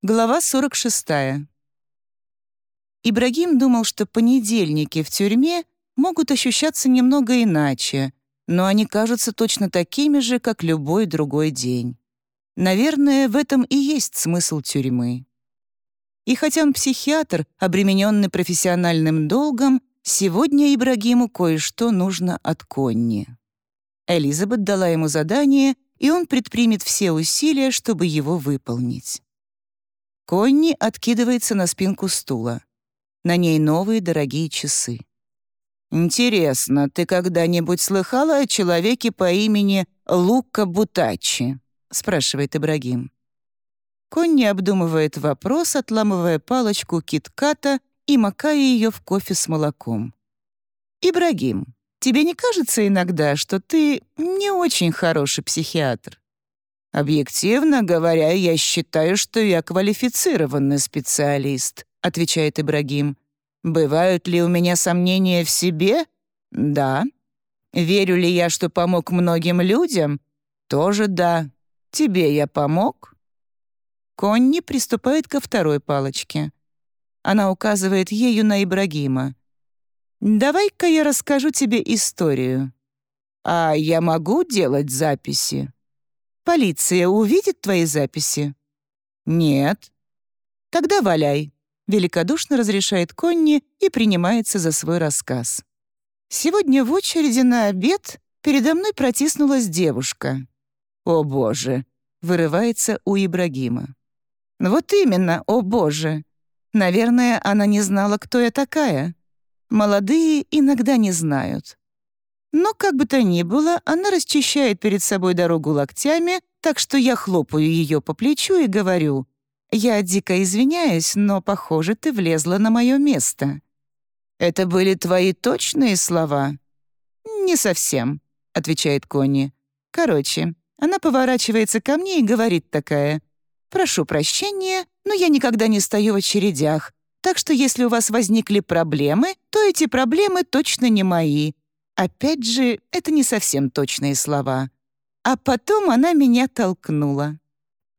Глава 46. Ибрагим думал, что понедельники в тюрьме могут ощущаться немного иначе, но они кажутся точно такими же, как любой другой день. Наверное, в этом и есть смысл тюрьмы. И хотя он психиатр, обремененный профессиональным долгом, сегодня Ибрагиму кое-что нужно от Конни. Элизабет дала ему задание, и он предпримет все усилия, чтобы его выполнить. Конни откидывается на спинку стула. На ней новые дорогие часы. «Интересно, ты когда-нибудь слыхала о человеке по имени Лука Бутачи?» — спрашивает Ибрагим. Конни обдумывает вопрос, отламывая палочку китката и макая ее в кофе с молоком. «Ибрагим, тебе не кажется иногда, что ты не очень хороший психиатр?» «Объективно говоря, я считаю, что я квалифицированный специалист», отвечает Ибрагим. «Бывают ли у меня сомнения в себе? Да. Верю ли я, что помог многим людям? Тоже да. Тебе я помог?» Конни приступает ко второй палочке. Она указывает ею на Ибрагима. «Давай-ка я расскажу тебе историю». «А я могу делать записи?» Полиция увидит твои записи?» «Нет». «Тогда валяй», — великодушно разрешает Конни и принимается за свой рассказ. «Сегодня в очереди на обед передо мной протиснулась девушка». «О, Боже!» — вырывается у Ибрагима. «Вот именно, о, Боже! Наверное, она не знала, кто я такая. Молодые иногда не знают. Но, как бы то ни было, она расчищает перед собой дорогу локтями, так что я хлопаю ее по плечу и говорю, «Я дико извиняюсь, но, похоже, ты влезла на мое место». «Это были твои точные слова?» «Не совсем», — отвечает Конни. «Короче, она поворачивается ко мне и говорит такая, «Прошу прощения, но я никогда не стою в очередях, так что если у вас возникли проблемы, то эти проблемы точно не мои, Опять же, это не совсем точные слова. А потом она меня толкнула.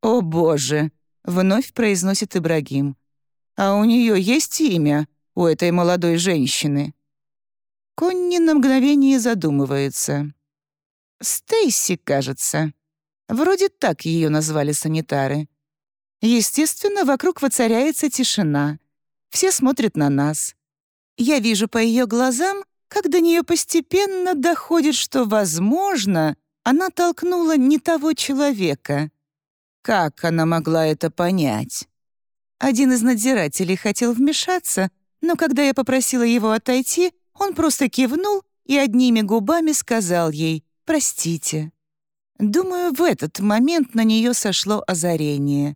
«О, Боже!» — вновь произносит Ибрагим. «А у нее есть имя, у этой молодой женщины?» Конни на мгновение задумывается. «Стейси, кажется. Вроде так ее назвали санитары. Естественно, вокруг воцаряется тишина. Все смотрят на нас. Я вижу по ее глазам, как до нее постепенно доходит, что, возможно, она толкнула не того человека. Как она могла это понять? Один из надзирателей хотел вмешаться, но когда я попросила его отойти, он просто кивнул и одними губами сказал ей «простите». Думаю, в этот момент на нее сошло озарение.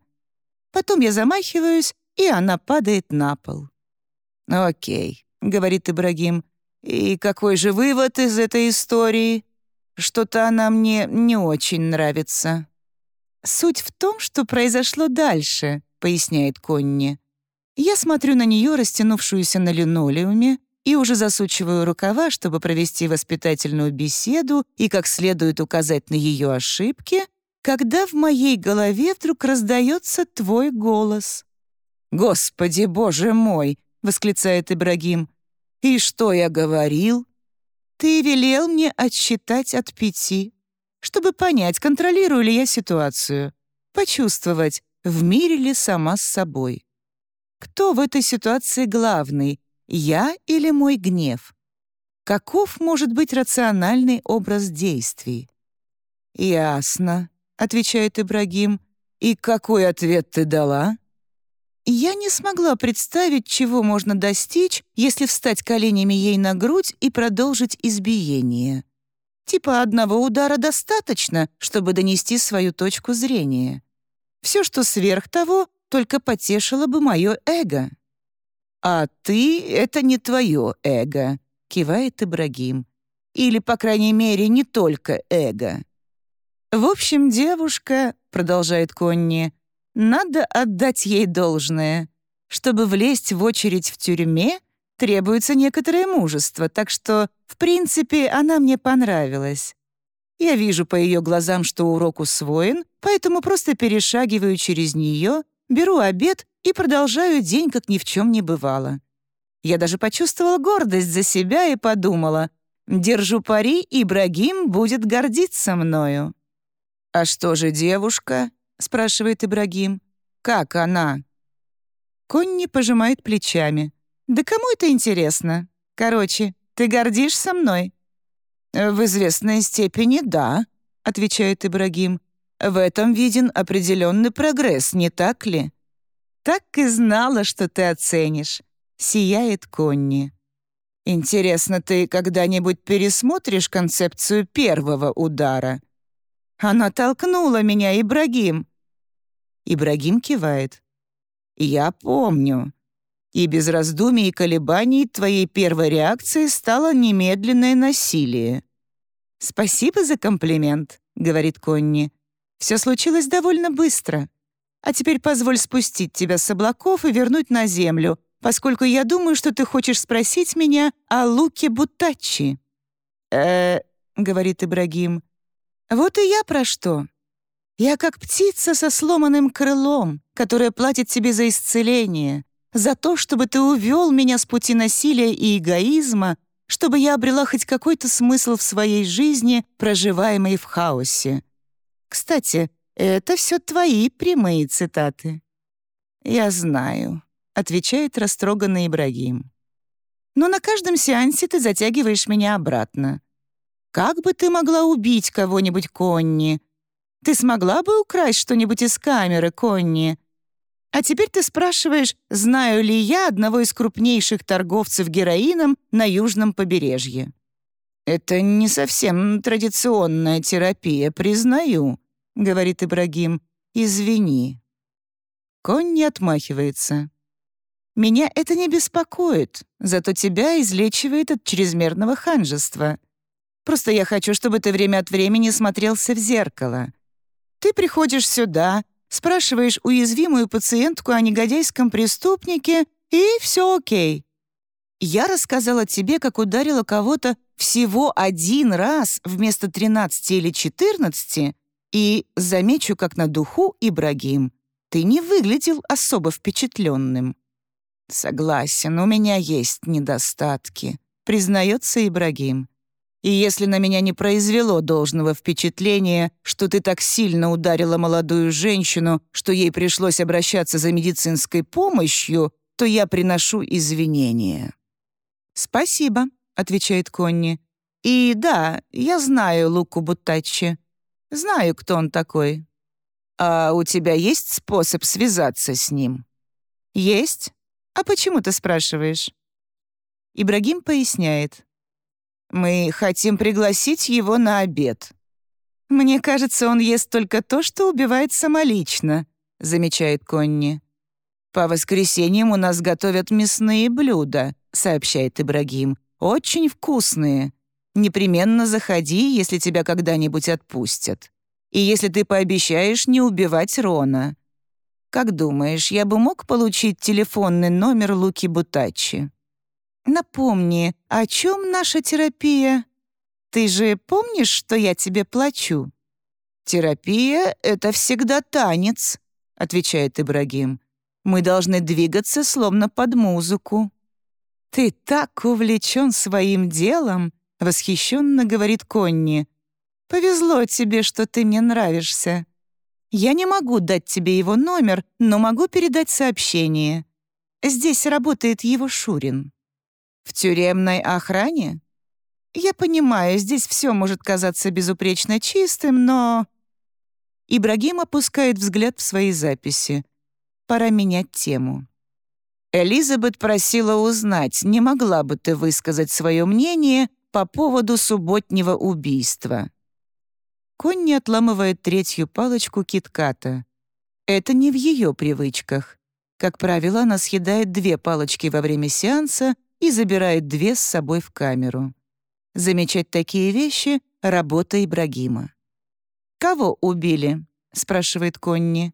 Потом я замахиваюсь, и она падает на пол. «Окей», — говорит Ибрагим, и какой же вывод из этой истории? Что-то она мне не очень нравится. Суть в том, что произошло дальше, поясняет Конни. Я смотрю на нее, растянувшуюся на линолеуме, и уже засучиваю рукава, чтобы провести воспитательную беседу и как следует указать на ее ошибки, когда в моей голове вдруг раздается твой голос. «Господи, боже мой!» — восклицает Ибрагим. «И что я говорил?» «Ты велел мне отсчитать от пяти, чтобы понять, контролирую ли я ситуацию, почувствовать, в мире ли сама с собой. Кто в этой ситуации главный, я или мой гнев? Каков может быть рациональный образ действий?» «Ясно», — отвечает Ибрагим. «И какой ответ ты дала?» Я не смогла представить, чего можно достичь, если встать коленями ей на грудь и продолжить избиение. Типа одного удара достаточно, чтобы донести свою точку зрения. Все, что сверх того, только потешило бы мое эго. «А ты — это не твое эго», — кивает Ибрагим. «Или, по крайней мере, не только эго». «В общем, девушка», — продолжает Конни, надо отдать ей должное. Чтобы влезть в очередь в тюрьме, требуется некоторое мужество, так что, в принципе, она мне понравилась. Я вижу по ее глазам, что урок усвоен, поэтому просто перешагиваю через нее беру обед и продолжаю день, как ни в чем не бывало. Я даже почувствовала гордость за себя и подумала, держу пари, Ибрагим будет гордиться мною. «А что же девушка?» — спрашивает Ибрагим. «Как она?» Конни пожимает плечами. «Да кому это интересно? Короче, ты гордишься мной?» «В известной степени да», — отвечает Ибрагим. «В этом виден определенный прогресс, не так ли?» «Так и знала, что ты оценишь», — сияет Конни. «Интересно, ты когда-нибудь пересмотришь концепцию первого удара?» «Она толкнула меня, Ибрагим!» Ибрагим кивает. «Я помню. И без раздумий и колебаний твоей первой реакцией стало немедленное насилие». «Спасибо за комплимент», — говорит Конни. «Все случилось довольно быстро. А теперь позволь спустить тебя с облаков и вернуть на землю, поскольку я думаю, что ты хочешь спросить меня о Луке Бутаччи». «Э-э», говорит Ибрагим. «Вот и я про что. Я как птица со сломанным крылом, которая платит тебе за исцеление, за то, чтобы ты увел меня с пути насилия и эгоизма, чтобы я обрела хоть какой-то смысл в своей жизни, проживаемой в хаосе. Кстати, это все твои прямые цитаты». «Я знаю», — отвечает растроганный Ибрагим. «Но на каждом сеансе ты затягиваешь меня обратно. Как бы ты могла убить кого-нибудь, Конни? Ты смогла бы украсть что-нибудь из камеры, Конни? А теперь ты спрашиваешь, знаю ли я одного из крупнейших торговцев героином на южном побережье. Это не совсем традиционная терапия, признаю, — говорит Ибрагим. «Извини». Конь не отмахивается. «Меня это не беспокоит, зато тебя излечивает от чрезмерного ханжества. Просто я хочу, чтобы ты время от времени смотрелся в зеркало. Ты приходишь сюда, спрашиваешь уязвимую пациентку о негодяйском преступнике, и все окей. Я рассказала тебе, как ударила кого-то всего один раз вместо 13 или 14, и замечу, как на духу, Ибрагим, ты не выглядел особо впечатленным. Согласен, у меня есть недостатки, признается Ибрагим. И если на меня не произвело должного впечатления, что ты так сильно ударила молодую женщину, что ей пришлось обращаться за медицинской помощью, то я приношу извинения». «Спасибо», — отвечает Конни. «И да, я знаю Луку Буттаччи. Знаю, кто он такой. А у тебя есть способ связаться с ним? Есть. А почему ты спрашиваешь? Ибрагим поясняет. Мы хотим пригласить его на обед. Мне кажется, он ест только то, что убивает самолично, замечает Конни. По воскресеньям у нас готовят мясные блюда, сообщает Ибрагим. Очень вкусные. Непременно заходи, если тебя когда-нибудь отпустят. И если ты пообещаешь не убивать Рона. Как думаешь, я бы мог получить телефонный номер Луки Бутачи? Напомни, о чем наша терапия? Ты же помнишь, что я тебе плачу? Терапия — это всегда танец, отвечает Ибрагим. Мы должны двигаться словно под музыку. Ты так увлечен своим делом, — восхищенно говорит Конни. «Повезло тебе, что ты мне нравишься. Я не могу дать тебе его номер, но могу передать сообщение. Здесь работает его Шурин». «В тюремной охране?» «Я понимаю, здесь все может казаться безупречно чистым, но...» Ибрагим опускает взгляд в свои записи. «Пора менять тему». Элизабет просила узнать, не могла бы ты высказать свое мнение по поводу субботнего убийства. Конни отламывает третью палочку китката. Это не в ее привычках. Как правило, она съедает две палочки во время сеанса и забирает две с собой в камеру. Замечать такие вещи — работа Ибрагима. «Кого убили?» — спрашивает Конни.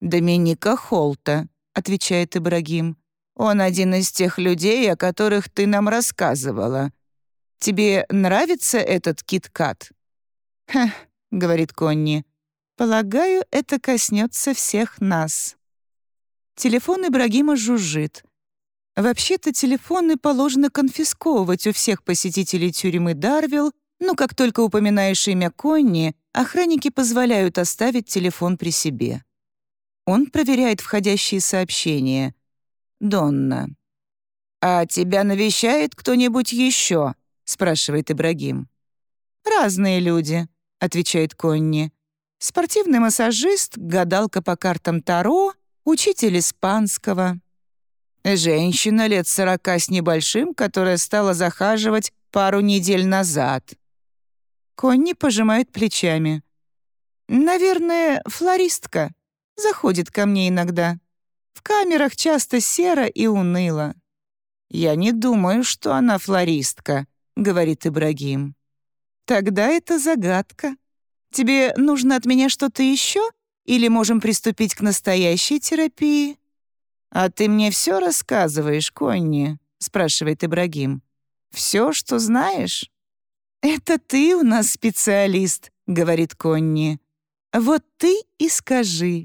«Доминика Холта», — отвечает Ибрагим. «Он один из тех людей, о которых ты нам рассказывала. Тебе нравится этот киткат?» «Хeh», — говорит Конни, — «полагаю, это коснется всех нас». Телефон Ибрагима жужжит. Вообще-то телефоны положено конфисковывать у всех посетителей тюрьмы Дарвилл, но как только упоминаешь имя Конни, охранники позволяют оставить телефон при себе. Он проверяет входящие сообщения. «Донна». «А тебя навещает кто-нибудь еще?» — спрашивает Ибрагим. «Разные люди», — отвечает Конни. «Спортивный массажист, гадалка по картам Таро, учитель испанского». Женщина лет сорока с небольшим, которая стала захаживать пару недель назад. Конни пожимает плечами. «Наверное, флористка. Заходит ко мне иногда. В камерах часто серо и уныло». «Я не думаю, что она флористка», — говорит Ибрагим. «Тогда это загадка. Тебе нужно от меня что-то еще? Или можем приступить к настоящей терапии?» «А ты мне все рассказываешь, Конни?» — спрашивает Ибрагим. «Все, что знаешь?» «Это ты у нас специалист», — говорит Конни. «Вот ты и скажи».